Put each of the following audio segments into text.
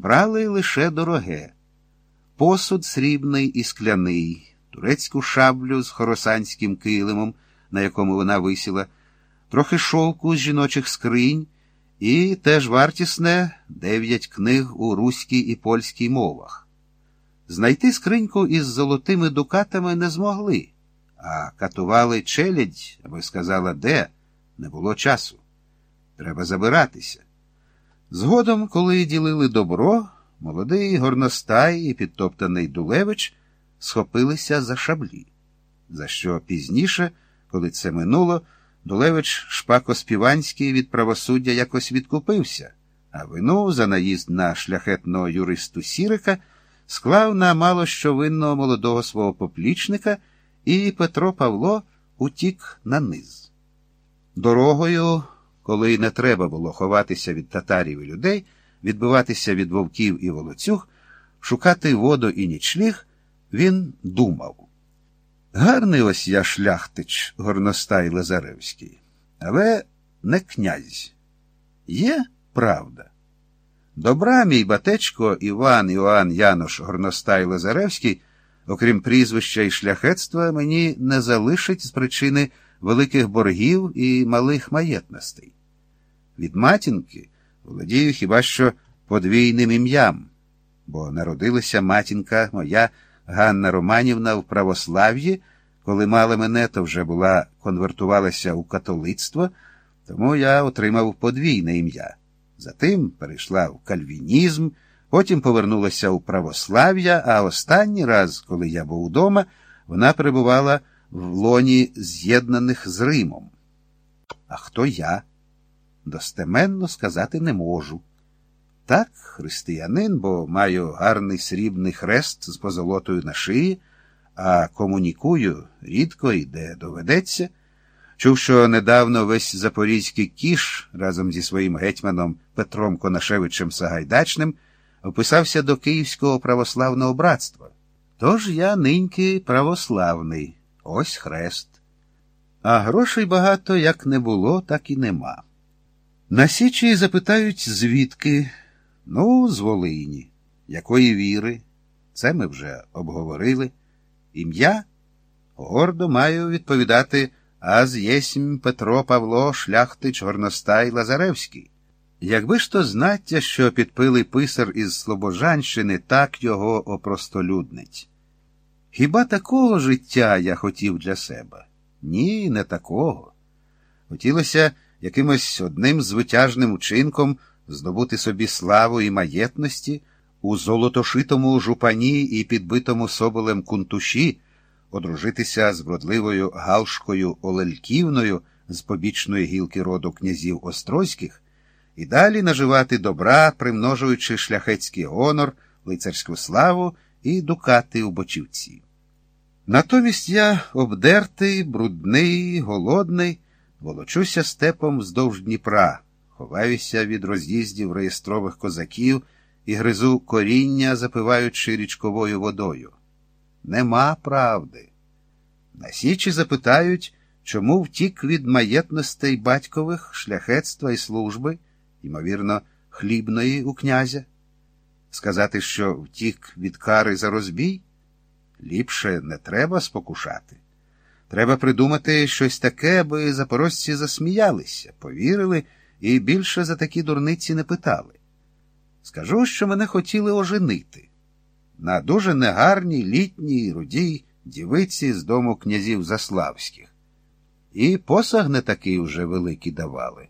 брали лише дороге, посуд срібний і скляний, турецьку шаблю з хоросанським килимом, на якому вона висіла, трохи шовку з жіночих скринь, і теж вартісне дев'ять книг у руській і польській мовах. Знайти скриньку із золотими дукатами не змогли, а катували челядь, аби сказала, де, не було часу. Треба забиратися. Згодом, коли ділили добро, молодий горностай і підтоптаний Дулевич схопилися за шаблі, за що пізніше, коли це минуло, Дулевич Шпако-Співанський від правосуддя якось відкупився, а вину за наїзд на шляхетного юристу Сірика склав на мало що винного молодого свого поплічника, і Петро Павло утік на низ. Дорогою, коли не треба було ховатися від татарів і людей, відбиватися від вовків і волоцюг, шукати воду і нічліг, він думав. Гарний ось я шляхтич, горностай Лазаревський, але не князь. Є правда. Добра, мій батечко Іван Іоанн Янош Горностай Лазаревський, окрім прізвища і шляхетства, мені не залишить з причини великих боргів і малих маєтностей. Від матінки володію хіба що подвійним ім'ям, бо народилася матінка моя Ганна Романівна в православ'ї, коли мала мене, то вже була конвертувалася у католицтво, тому я отримав подвійне ім'я. Затим перейшла в кальвінізм, потім повернулася у православ'я, а останній раз, коли я був удома, вона перебувала в лоні з'єднаних з Римом. А хто я? Достеменно сказати не можу. Так, християнин, бо маю гарний срібний хрест з позолотою на шиї, а комунікую рідко і де доведеться. Чув, що недавно весь запорізький кіш разом зі своїм гетьманом Петром Конашевичем Сагайдачним описався до Київського православного братства. Тож я ниньки православний, ось хрест. А грошей багато як не було, так і нема. На Січі запитають, звідки? Ну, з Волині. Якої віри? Це ми вже обговорили. Ім'я? Гордо маю відповідати аз єсмь Петро Павло Шляхтич Горностай Лазаревський. Якби ж то знаття, що підпилий писар із Слобожанщини, так його опростолюднить. Хіба такого життя я хотів для себе? Ні, не такого. Хотілося якимось одним звитяжним учинком здобути собі славу і маєтності у золотошитому жупані і підбитому соболем кунтуші, одружитися з вродливою Галшкою Олельківною з побічної гілки роду князів Острозьких і далі наживати добра, примножуючи шляхетський гонор, лицарську славу і дукати у бочівці. Натомість я обдертий, брудний, голодний, волочуся степом вздовж Дніпра, ховаюся від роз'їздів реєстрових козаків і гризу коріння, запиваючи річковою водою. Нема правди. На Січі запитають, чому втік від маєтностей батькових, шляхетства і служби, ймовірно, хлібної у князя. Сказати, що втік від кари за розбій? Ліпше не треба спокушати. Треба придумати щось таке, аби запорожці засміялися, повірили і більше за такі дурниці не питали. Скажу, що мене хотіли оженити. На дуже негарній літній рудій дівиці з дому князів Заславських. І посаг не такий уже великий давали.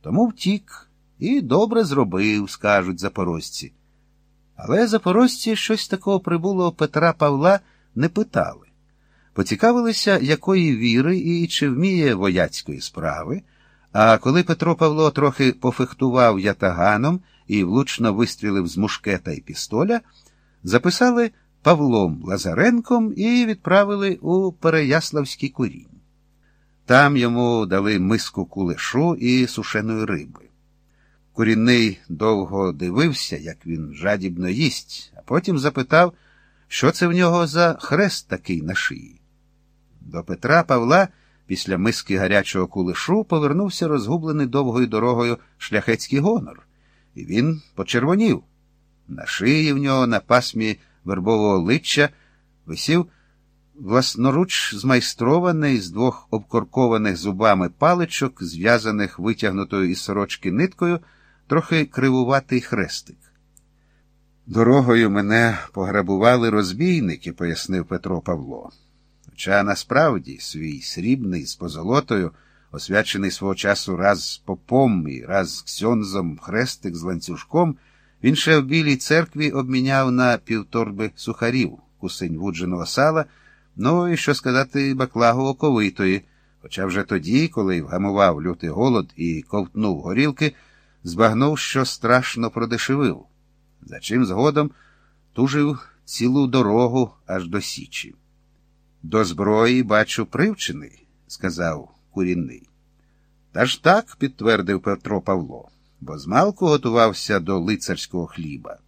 Тому втік і добре зробив, скажуть запорожці. Але запорожці щось такого прибулого Петра Павла не питали. Поцікавилися, якої віри і чи вміє вояцької справи. А коли Петро Павло трохи пофехтував ятаганом і влучно вистрілив з мушкета і пістоля, записали Павлом Лазаренком і відправили у Переяславський курінь. Там йому дали миску кулешу і сушеної риби. Курінний довго дивився, як він жадібно їсть, а потім запитав, що це в нього за хрест такий на шиї. До Петра Павла після миски гарячого кулешу повернувся розгублений довгою дорогою шляхетський гонор, і він почервонів. На шиї в нього на пасмі вербового личчя висів власноруч змайстрований з двох обкоркованих зубами паличок, зв'язаних витягнутою із сорочки ниткою, трохи кривуватий хрестик. Дорогою мене пограбували розбійники, пояснив Петро Павло. Хоча насправді свій срібний з позолотою, освячений свого часу раз попом і раз ксьонзом хрестик з ланцюжком, він ще в білій церкві обміняв на півторби сухарів, кусень вудженого сала, ну і що сказати, баклагу оковитої, хоча вже тоді, коли вгамував лютий голод і ковтнув горілки, збагнув, що страшно продешевив, за чим згодом тужив цілу дорогу аж до Січі. До зброї, бачу, привчений, сказав курінний. Та ж так, підтвердив Петро Павло, бо змалку готувався до лицарського хліба.